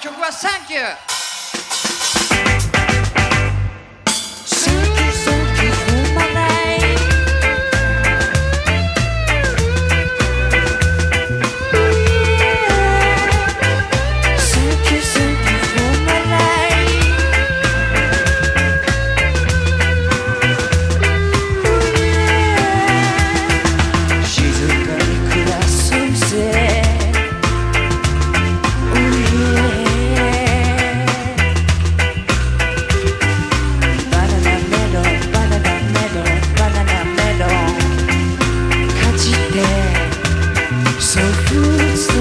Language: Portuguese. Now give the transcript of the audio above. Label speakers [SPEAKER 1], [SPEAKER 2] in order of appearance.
[SPEAKER 1] Thank you. good